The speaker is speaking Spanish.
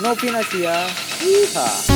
No opinas ya. Hija.